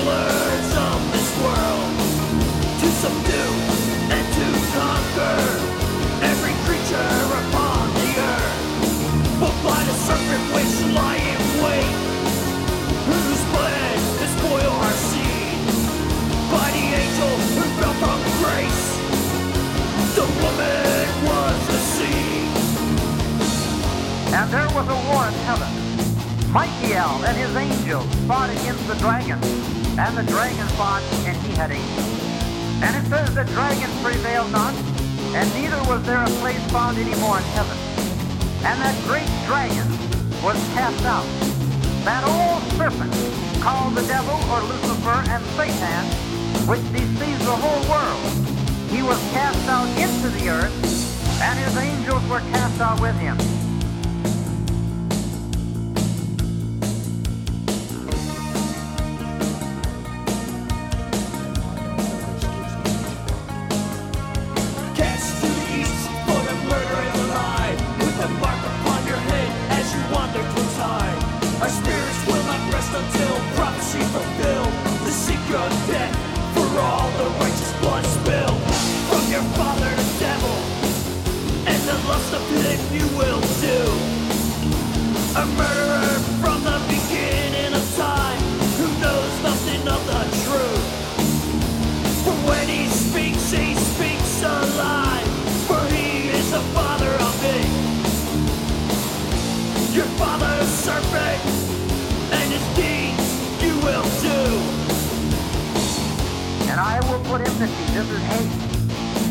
Rulers of this world, to subdue and to conquer every creature upon the earth. But by the serpent which in wait, whose spoil our seed. By the angel who fell from grace, the woman was seed. And there was a war in heaven. Michael and his angels fought against the dragon, and the dragon fought, and he had angels. And it says the dragon prevailed not, and neither was there a place found any more in heaven. And that great dragon was cast out, that old serpent called the devil or Lucifer and Satan, which deceives the whole world. He was cast out into the earth, and his angels were cast out with him. All the righteous blood spilled. From your father the devil, and the lust of him you will do. A murderer I will put enmity, this is hate,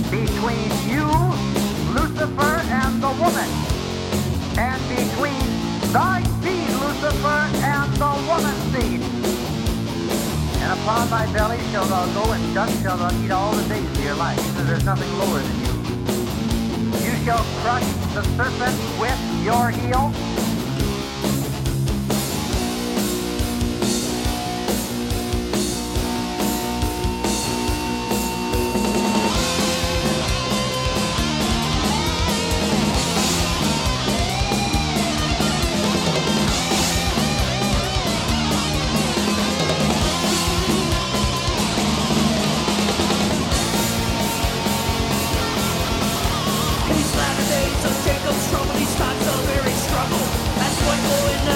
between you, Lucifer, and the woman, and between thy seed, Lucifer, and the woman's seed. And upon thy belly shall thou go, and dust shall thou eat all the days of your life, because there's nothing lower than you. You shall crush the serpent with your heel, going